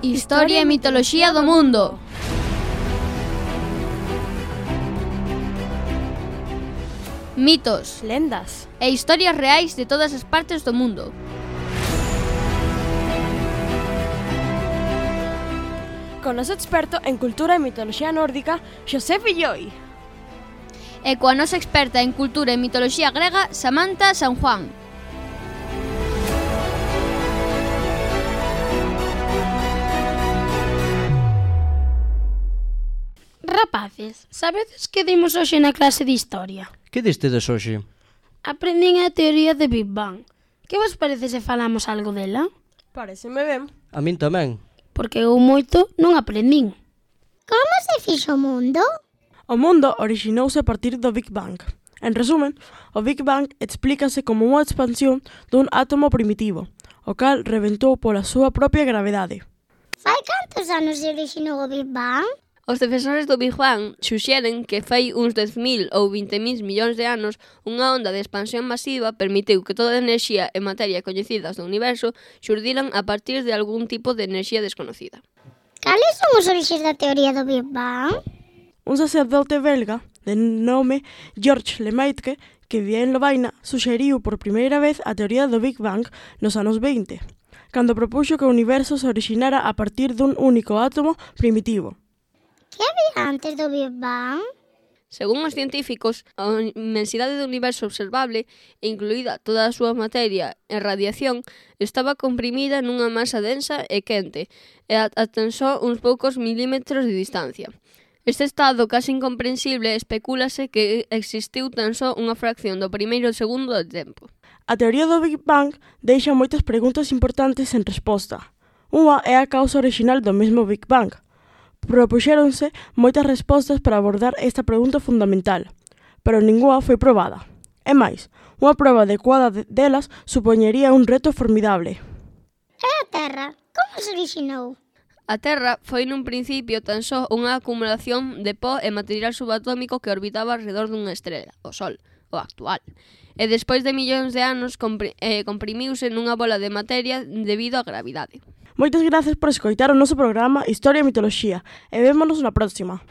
Historia e mitoloxía do mundo. Mitos, lendas e historias reais de todas as partes do mundo. Con noso experto en cultura e mitoloxía nórdica, Xosé Villoi. E coa nosa experta en cultura e mitoloxía grega, Samantha San Juan. Rapaces, sabedes que dimos hoxe na clase de Historia? Que distedes hoxe? Aprendín a teoría de Big Bang. Que vos parece se falamos algo dela? Pareceme ben. A min tamén. Porque eu moito non aprendín. Como se fixo o mundo? O mundo originouse a partir do Big Bang. En resumen, o Big Bang explícase como unha expansión dun átomo primitivo, o cal reventou pola súa propia gravedade. Fai cantos anos se originou o Big Bang? Os defensores do Big Bang suxeren que fai uns 10.000 ou 20.000 millóns de anos unha onda de expansión masiva permitiu que toda a enerxía e materia coñecidas do universo xurdiran a partir de algún tipo de enerxía desconocida. Cales son os orixes da teoría do Big Bang? Un sacerdote belga de nome George Lemaitre que vivía en Lovaina suxeriu por primeira vez a teoría do Big Bang nos anos 20 cando propuxo que o universo se originara a partir dun único átomo primitivo, Que había antes do Big Bang? Según os científicos, a inmensidade do universo observable, incluída toda a súa materia e radiación, estaba comprimida nunha masa densa e quente, e atan só uns poucos milímetros de distancia. Este estado casi incomprensible especúlase que existiu tan só unha fracción do primeiro segundo do tempo. A teoría do Big Bang deixa moitas preguntas importantes sen resposta. Unha é a causa orixinal do mesmo Big Bang – Propuxéronse moitas respostas para abordar esta pregunta fundamental, pero ningunha foi probada. E máis, unha proba adecuada delas supoñería un reto formidable. E a Terra, como se originou? A Terra foi nun principio tan só unha acumulación de pó e material subatómico que orbitaba alrededor dunha estrela, o Sol, o actual. E despois de millóns de anos compri eh, comprimiuse nunha bola de materia debido á gravidade. Moitas grazas por escoitar o noso programa Historia e Mitoloxía e vémonos na próxima.